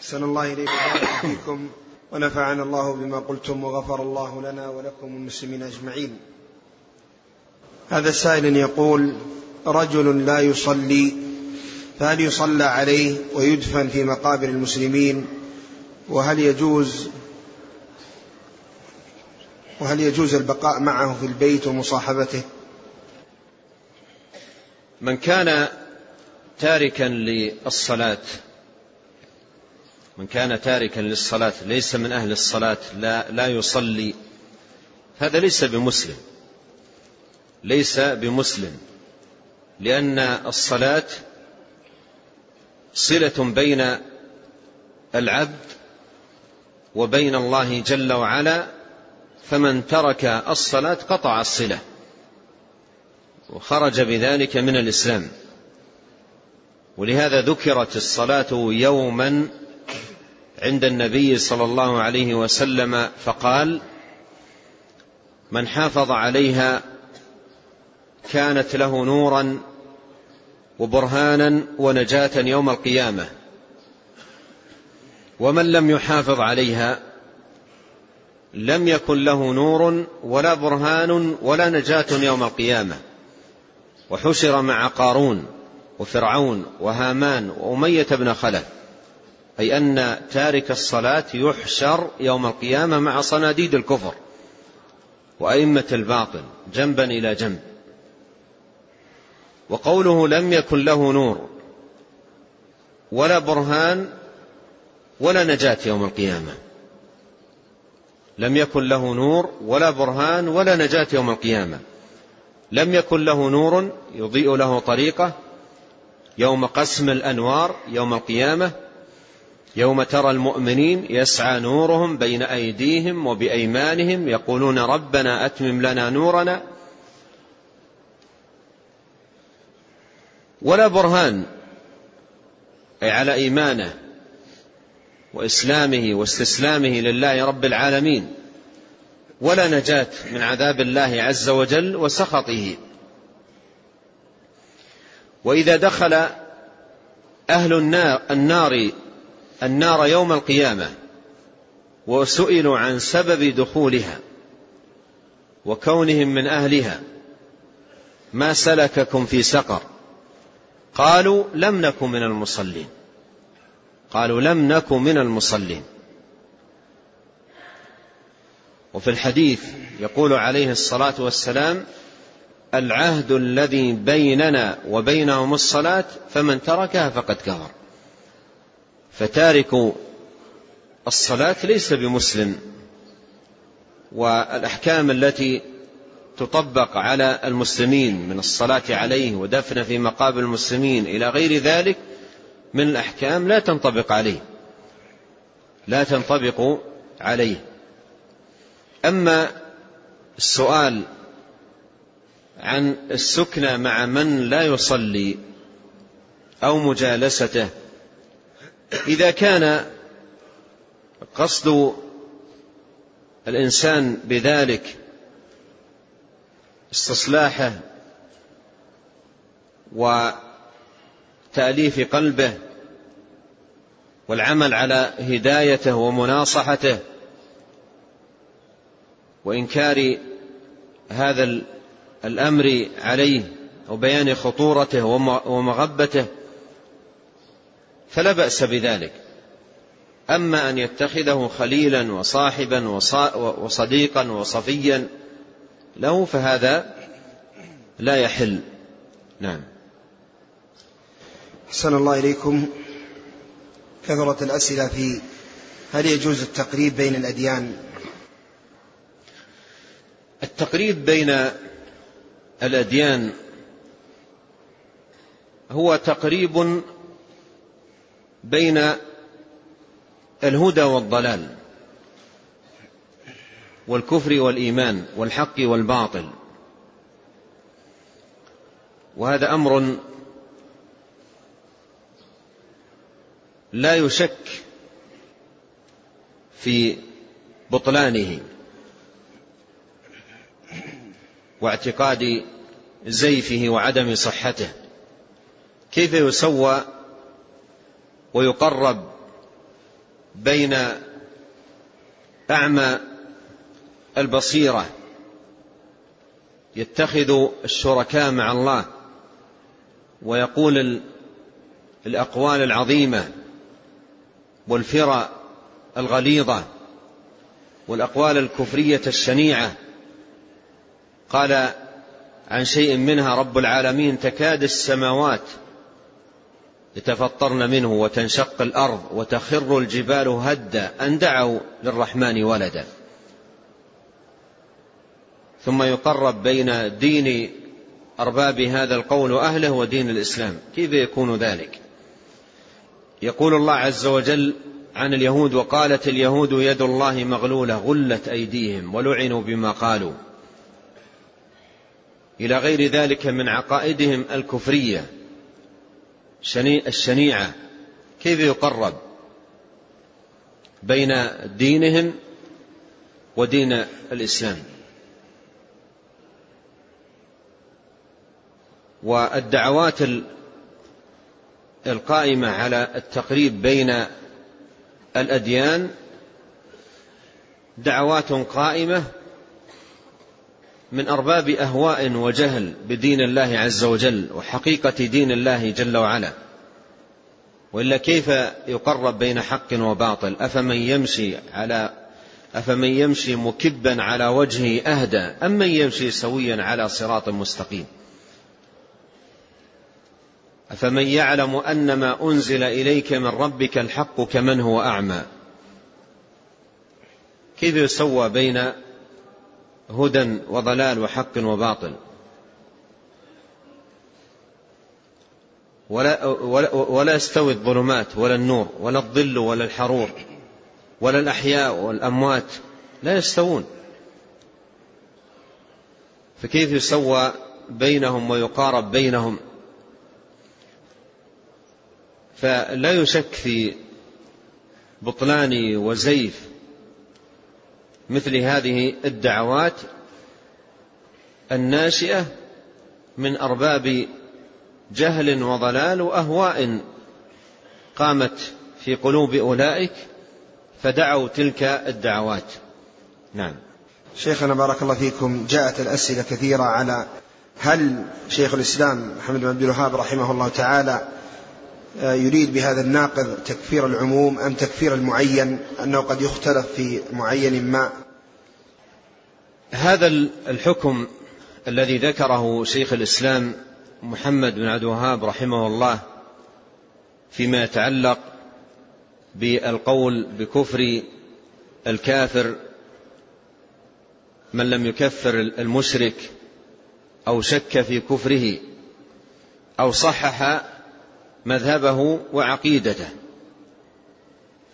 أحسن الله إليكم فيكم ونفعنا الله بما قلتم وغفر الله لنا ولكم المسلمين أجمعين. هذا سائل يقول رجل لا يصلي فهل يصلى عليه ويدفن في مقابر المسلمين؟ وهل يجوز وهل يجوز البقاء معه في البيت ومصاحبته؟ من كان تاركا للصلاة من كان تاركا للصلاة ليس من أهل الصلاة لا, لا يصلي. هذا ليس بمسلم. ليس بمسلم. لأن الصلاة صلة بين العبد وبين الله جل وعلا فمن ترك الصلاة قطع الصلة وخرج بذلك من الإسلام. ولهذا ذكرت الصلاة يوما عند النبي صلى الله عليه وسلم فقال من حافظ عليها كانت له نورا وبرهانا ونجاة يوم القيامة. ومن لم يحافظ عليها لم يكن له نور ولا برهان ولا نجاة يوم القيامة. وحشر مع قارون وفرعون وهامان وأمية بن خلف. أي أن تارك الصلاة يحشر يوم القيامة مع صناديد الكفر وأئمة الباطل جنبا إلى جنب. وقوله لم يكن له نور ولا برهان ولا نجاة يوم القيامة. لم يكن له نور ولا برهان ولا نجاة يوم القيامة. لم يكن له نور يضيء له طريقة يوم قسم الأنوار يوم القيامة يوم ترى المؤمنين يسعى نورهم بين أيديهم وبأيمانهم يقولون ربنا أتمم لنا نورنا. ولا برهان أي على إيمانه وإسلامه واستسلامه لله رب العالمين. ولا نجاة من عذاب الله عز وجل وسخطه. وإذا دخل أهل النار, النار النار يوم القيامة وسئلوا عن سبب دخولها وكونهم من أهلها. ما سلككم في سقر؟ قالوا لم نكن من المصلين. قالوا لم نكن من المصلين. وفي الحديث يقول عليه الصلاة والسلام العهد الذي بيننا وبينهم الصلاة فمن تركها فقد كفر. فتارك الصلاة ليس بمسلم والأحكام التي تطبق على المسلمين من الصلاة عليه ودفن في مقابر المسلمين إلى غير ذلك من الأحكام لا تنطبق عليه لا تنطبق عليه. أما السؤال عن السكنى مع من لا يصلي أو مجالسته إذا كان قصد الإنسان بذلك استصلاحه وتأليف قلبه والعمل على هدايته ومناصحته وإنكار هذا الأمر عليه أو بيان خطورته ومغبته فلا بأس بذلك. أما أن يتخذه خليلا وصاحبا وصديقا وصفيا له فهذا لا يحل. نعم. أحسن الله إليكم. كثرت الأسئلة في هل يجوز التقريب بين الأديان؟ التقريب بين الأديان هو تقريب بين الهدى والضلال والكفر والإيمان والحق والباطل. وهذا أمر لا يشك في بطلانه واعتقاد زيفه وعدم صحته. كيف يسوى ويقرب بين أعمى البصيرة يتخذ الشركاء مع الله ويقول الأقوال العظيمة والفرى الغليظة والأقوال الكفرية الشنيعة. قال عن شيء منها رب العالمين تكاد السماوات يتفطرن منه وتنشق الأرض وتخر الجبال هدا أن دعوا للرحمن ولدا. ثم يقرب بين دين أرباب هذا القول وأهله ودين الإسلام. كيف يكون ذلك؟ يقول الله عز وجل عن اليهود وقالت اليهود يد الله مغلولة غلت أيديهم ولعنوا بما قالوا. إلى غير ذلك من عقائدهم الكفرية. الشنيعة. كيف يقرب بين دينهم ودين الإسلام؟ والدعوات القائمة على التقريب بين الأديان دعوات قائمة من أرباب أهواء وجهل بدين الله عز وجل وحقيقة دين الله جل وعلا. وإلا كيف يقرب بين حق وباطل؟ أفمن يمشي على أفمن يمشي مكبا على وجهه أهدى أم من يمشي سويا على صراط مستقيم؟ أفمن يعلم أن ما أنزل إليك من ربك الحق كمن هو أعمى؟ كيف يسوى بين هدى وضلال وحق وباطل. ولا, ولا, ولا يستوي الظلمات ولا النور ولا الظل ولا الحرور ولا الأحياء والأموات. لا يستوون. فكيف يسوى بينهم ويقارب بينهم؟ فلا يشك في بطلان وزيف مثل هذه الدعوات الناشئة من أرباب جهل وضلال وأهواء قامت في قلوب أولئك فدعوا تلك الدعوات. نعم. شيخنا بارك الله فيكم جاءت الأسئلة كثيرة على هل شيخ الإسلام محمد بن عبد الوهاب رحمه الله تعالى يريد بهذا الناقض تكفير العموم أم تكفير المعين أنه قد يختلف في معين ما. هذا الحكم الذي ذكره شيخ الإسلام محمد بن عبد الوهاب رحمه الله فيما يتعلق بالقول بكفر الكافر من لم يكفر المشرك أو شك في كفره أو صحح مذهبه وعقيدته.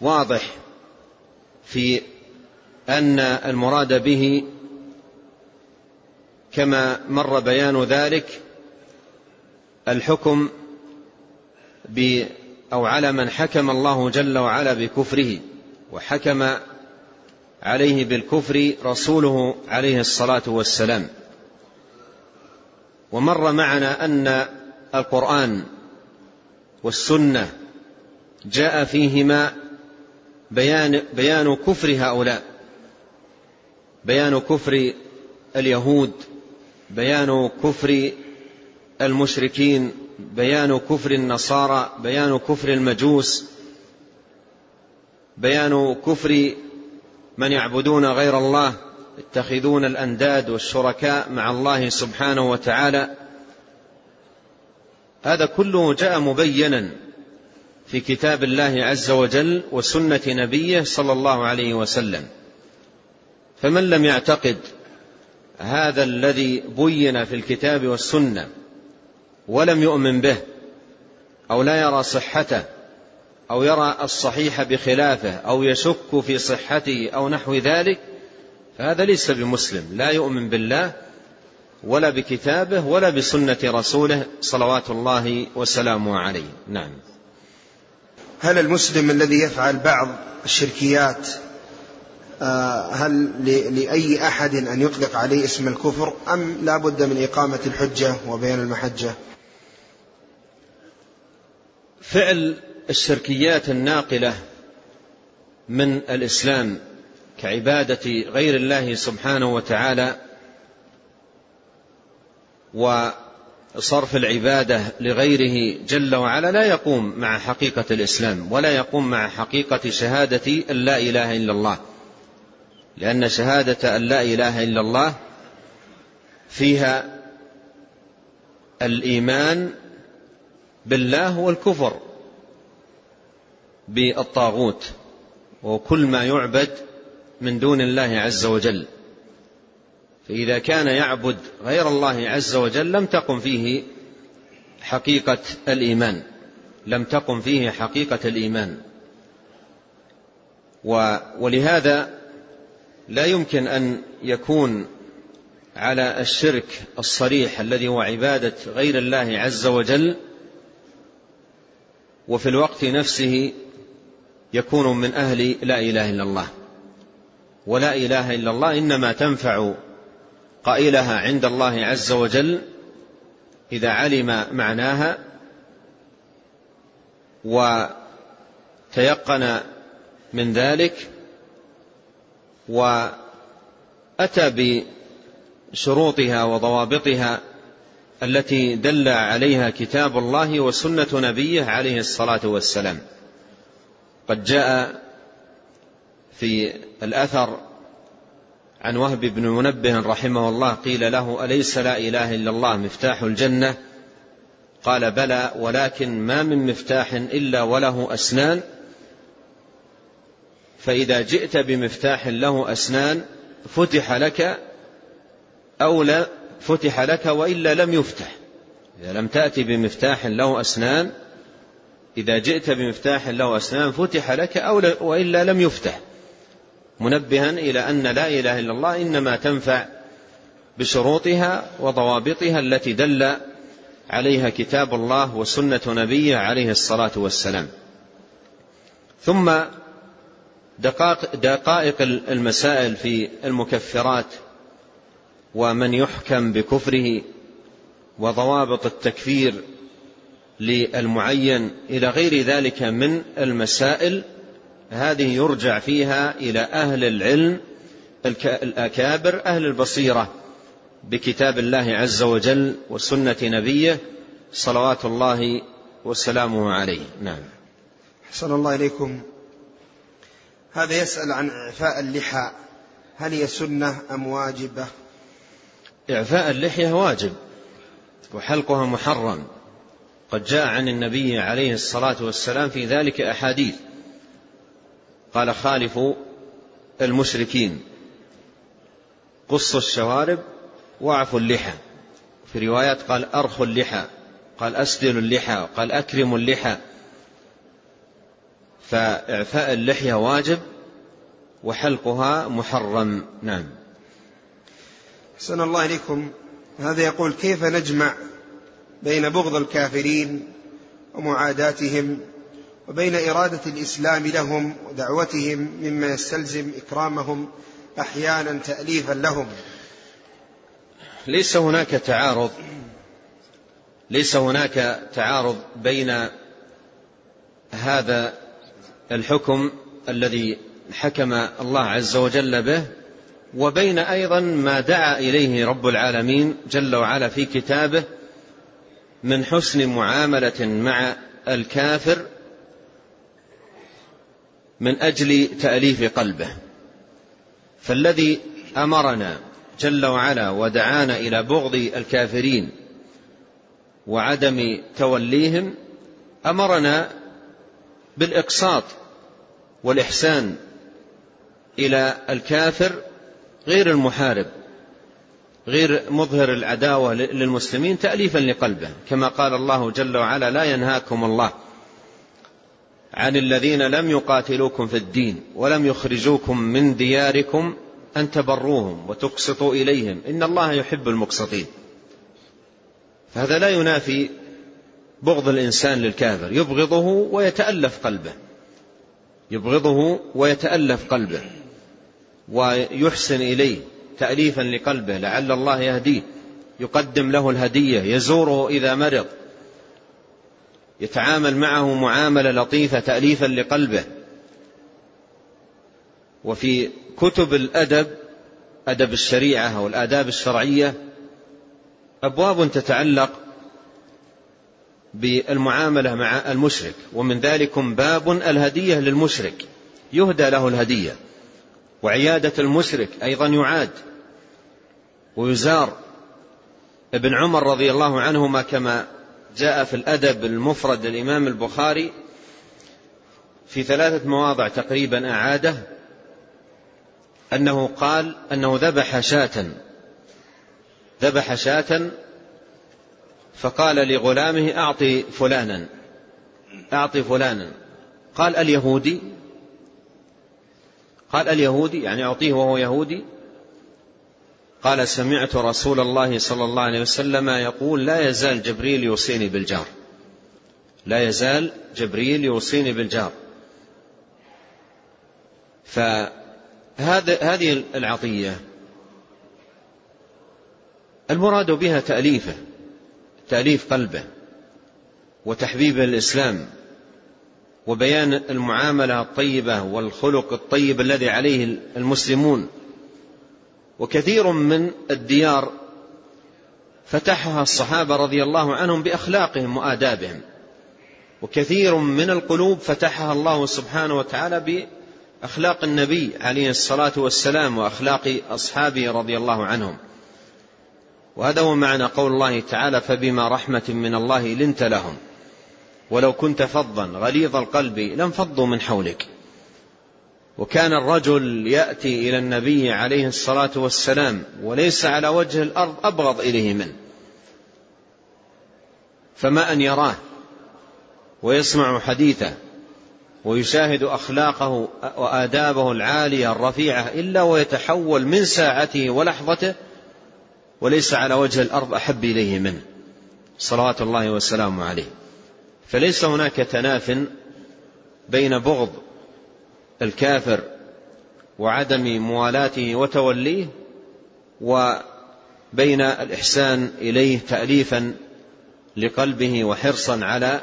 واضح في أن المراد به كما مر بيان ذلك الحكم ب أو على من حكم الله جل وعلا بكفره وحكم عليه بالكفر رسوله عليه الصلاة والسلام. ومر معنا أن القرآن والسنة جاء فيهما بيان, بيان كفر هؤلاء. بيان كفر اليهود بيان كفر المشركين بيان كفر النصارى بيان كفر المجوس بيان كفر من يعبدون غير الله يتخذون الأنداد والشركاء مع الله سبحانه وتعالى هذا كله جاء مبينا في كتاب الله عز وجل وسنة نبيه صلى الله عليه وسلم. فمن لم يعتقد هذا الذي بين في الكتاب والسنة ولم يؤمن به أو لا يرى صحته أو يرى الصحيح بخلافه أو يشك في صحته أو نحو ذلك فهذا ليس بمسلم لا يؤمن بالله ولا بكتابه ولا بسنة رسوله صلوات الله وسلامه عليه. نعم. هل المسلم الذي يفعل بعض الشركيات آه، هل لأي أحد أن يطلق عليه اسم الكفر أم لا بد من إقامة الحجة وبيان المحجة؟ فعل الشركيات الناقلة من الإسلام كعبادة غير الله سبحانه وتعالى وصرف العبادة لغيره جل وعلا لا يقوم مع حقيقة الإسلام ولا يقوم مع حقيقة شهادة أن لا إله إلا الله. لأن شهادة أن لا إله إلا الله فيها الإيمان بالله والكفر بالطاغوت وكل ما يعبد من دون الله عز وجل. فإذا كان يعبد غير الله عز وجل لم تقم فيه حقيقة الإيمان. لم تقم فيه حقيقة الإيمان. ولهذا لا يمكن أن يكون على الشرك الصريح الذي هو عبادة غير الله عز وجل وفي الوقت نفسه يكون من أهل لا إله إلا الله. ولا إله إلا الله إنما تنفع قائلها عند الله عز وجل إذا علم معناها وتيقن من ذلك وأتى بشروطها وضوابطها التي دل عليها كتاب الله وسنة نبيه عليه الصلاة والسلام. قد جاء في الأثر عن وهب بن منبه رحمه الله قيل له أليس لا إله إلا الله مفتاح الجنة؟ قال بلى ولكن ما من مفتاح إلا وله أسنان. فإذا جئت بمفتاح له أسنان فتح لك أو لا فتح لك وإلا لم يفتح. إذا لم تأتي بمفتاح له أسنان إذا جئت بمفتاح له أسنان فتح لك أو وإلا لم يفتح. منبها إلى أن لا إله إلا الله إنما تنفع بشروطها وضوابطها التي دل عليها كتاب الله وسنة نبيه عليه الصلاة والسلام. ثم دقائق, المسائل في المكفرات ومن يحكم بكفره وضوابط التكفير للمعين إلى غير ذلك من المسائل هذه يرجع فيها إلى أهل العلم الأكابر أهل البصيرة بكتاب الله عز وجل وسنة نبيه صلوات الله وسلامه عليه. نعم. حسن الله إليكم. هذا يسأل عن إعفاء اللحى. هل هي سنة أم واجبة؟ إعفاء اللحية واجب وحلقها محرم. قد جاء عن النبي عليه الصلاة والسلام في ذلك أحاديث. قال خالفوا المشركين. قصوا الشوارب واعفوا اللحى. في روايات قال أرخوا اللحى قال أسدلوا اللحى قال أكرموا اللحى. فإعفاء اللحية واجب وحلقها محرم. نعم. حسن الله إليكم. هذا يقول كيف نجمع بين بغض الكافرين ومعاداتهم وبين إرادة الإسلام لهم ودعوتهم مما يستلزم إكرامهم أحيانا تأليفا لهم. ليس هناك تعارض ليس هناك تعارض بين هذا الحكم الذي حكم الله عز وجل به وبين أيضا ما دعا إليه رب العالمين جل وعلا في كتابه من حسن معاملة مع الكافر من أجل تأليف قلبه. فالذي أمرنا جل وعلا ودعانا إلى بغض الكافرين وعدم توليهم أمرنا بالإقساط والإحسان إلى الكافر غير المحارب غير مظهر العداوة للمسلمين تاليفا لقلبه كما قال الله جل وعلا لا ينهاكم الله. عن الذين لم يقاتلوكم في الدين ولم يخرجوكم من دياركم أن تبروهم وتقسطوا إليهم. إن الله يحب المقسطين. فهذا لا ينافي بغض الإنسان للكافر. يبغضه ويتألف قلبه. يبغضه ويتألف قلبه. ويحسن إليه تاليفا لقلبه. لعل الله يهديه. يقدم له الهدية. يزوره إذا مرض. يتعامل معه معاملة لطيفة تاليفا لقلبه. وفي كتب الأدب أدب الشريعة أو الآداب الشرعية أبواب تتعلق بالمعاملة مع المشرك ومن ذلكم باب الهدية للمشرك. يهدى له الهدية. وعيادة المشرك أيضا يعاد. ويزار ابن عمر رضي الله عنهما كما جاء في الأدب المفرد للإمام البخاري في ثلاثة مواضع تقريبا أعاده أنه قال أنه ذبح شاة ذبح شاة فقال لغلامه أعطي فلانا أعطي فلانا. قال اليهودي قال اليهودي يعني أعطيه وهو يهودي قال سمعت رسول الله صلى الله عليه وسلم يقول لا يزال جبريل يوصيني بالجار. لا يزال جبريل يوصيني بالجار. فهذا هذه العطية المراد بها تأليفه تأليف قلبه وتحبيب الإسلام وبيان المعاملة الطيبة والخلق الطيب الذي عليه المسلمون. وكثير من الديار فتحها الصحابة رضي الله عنهم بأخلاقهم وآدابهم. وكثير من القلوب فتحها الله سبحانه وتعالى بأخلاق النبي عليه الصلاة والسلام وأخلاق أصحابه رضي الله عنهم. وهذا هو معنى قول الله تعالى فبما رحمة من الله لنت لهم. ولو كنت فظا غليظ القلب لانفضوا من حولك. وكان الرجل يأتي إلى النبي عليه الصلاة والسلام وليس على وجه الأرض أبغض إليه منه فما أن يراه ويسمع حديثه ويشاهد أخلاقه وآدابه العالية الرفيعة إلا ويتحول من ساعته ولحظته وليس على وجه الأرض أحب إليه منه صلوات الله وسلامه عليه. فليس هناك تناف بين بغض الكافر وعدم موالاته وتوليه وبين الإحسان إليه تأليفا لقلبه وحرصا على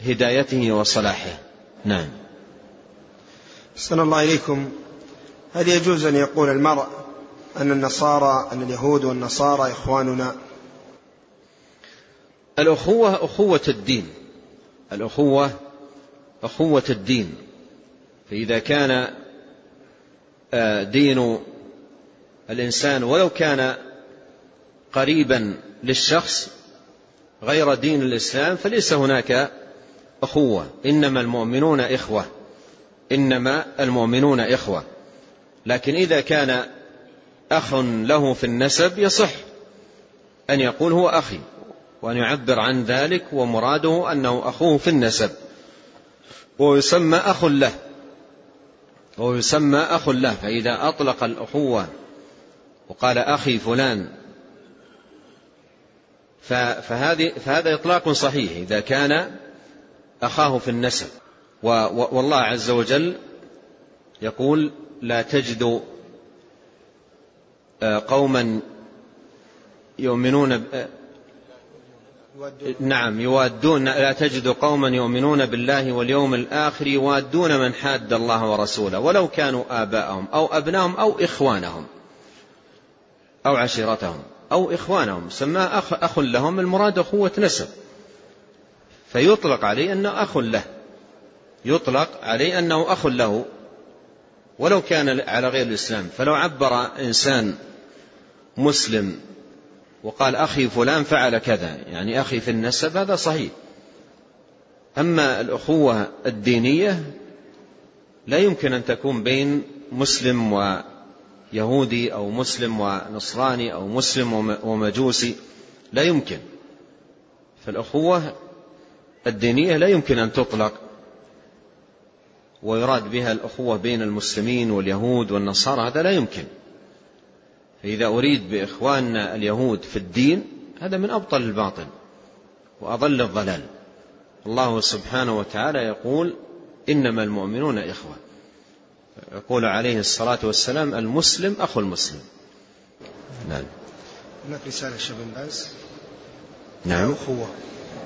هدايته وصلاحه. نعم. صلى الله إليكم. هل يجوز أن يقول المرء أن النصارى أن اليهود والنصارى إخواننا؟ الأخوة أخوة الدين. الأخوة أخوة الدين. فإذا كان آه، دين الإنسان ولو كان قريبا للشخص غير دين الإسلام فليس هناك أخوة. إنما المؤمنون إخوة. إنما المؤمنون إخوة. لكن إذا كان أخ له في النسب يصح أن يقول هو أخي وأن يعبر عن ذلك ومراده أنه أخوه في النسب. ويسمى أخ له. ويسمى أخ له فإذا أطلق الأخوة وقال أخي فلان فهذه فهذا إطلاق صحيح إذا كان أخاه في النسب. والله عز وجل يقول لا تجد آه، قوما يؤمنون نعم يوادون. لا تجد قوما يؤمنون بالله واليوم الآخر يوادون من حاد الله ورسوله ولو كانوا آباءهم أو أبناهم أو إخوانهم أو عشيرتهم أو إخوانهم. سماه أخ, أخ لهم المراد أخوة نسب. فيطلق عليه أنه أخ له. يطلق عليه أنه أخ له. ولو كان على غير الإسلام. فلو عبر إنسان مسلم وقال أخي فلان فعل كذا. يعني أخي في النسب هذا صحيح. أما الأخوة الدينية لا يمكن أن تكون بين مسلم ويهودي أو مسلم ونصراني أو مسلم ومجوسي. لا يمكن. فالأخوة الدينية لا يمكن أن تطلق ويراد بها الأخوة بين المسلمين واليهود والنصارى. هذا لا يمكن. فإذا أريد بإخواننا اليهود في الدين هذا من أبطل الباطل وأضل الضلال. الله سبحانه وتعالى يقول إنما المؤمنون إخوة. يقول عليه الصلاة والسلام المسلم أخو المسلم. نعم. هناك رسالة شيخ بن باز. نعم. أخوة.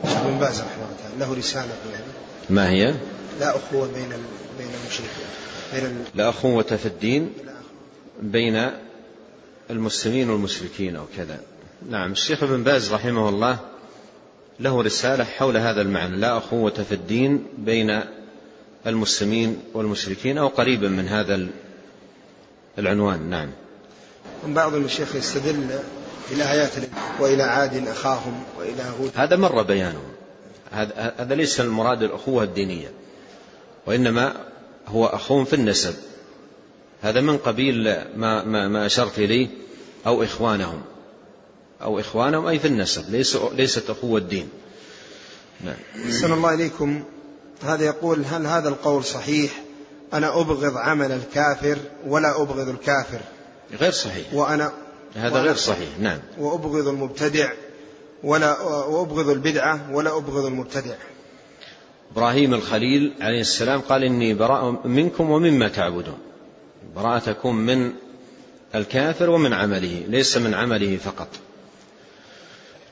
شيخ بن باز رحمه الله له رسالة يعني. ما هي؟ لا أخوة بين بين المشركين. بين لا أخوة في الدين بين المسلمين والمشركين أو كذا. نعم الشيخ ابن باز رحمه الله له رسالة حول هذا المعنى لا أخوة في الدين بين المسلمين والمشركين أو قريبا من هذا العنوان. نعم. بعض المشايخ يستدل إلى آيات وإلى عاد أخاهم وإلى هود. هذا مر بيانه. هذا هذا ليس المراد الأخوة الدينية وإنما هو أخوهم في النسب. هذا من قبيل ما ما ما أشرت إليه أو إخوانهم. أو إخوانهم أي في النسب ليس ليست أخوة الدين. نعم. أحسن الله إليكم. هذا يقول هل هذا القول صحيح؟ أنا أبغض عمل الكافر ولا أبغض الكافر؟ غير صحيح. وأنا هذا وأنا غير صحيح. نعم. وأبغض المبتدع ولا وأبغض البدعة ولا أبغض المبتدع. إبراهيم الخليل عليه السلام قال إني براء منكم ومما تعبدون. براءة تكون من الكافر ومن عمله ليس من عمله فقط.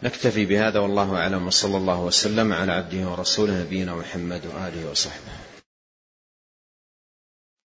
نكتفي بهذا والله أعلم وصلى الله وسلم على عبده ورسوله نبينا محمد وآله وصحبه.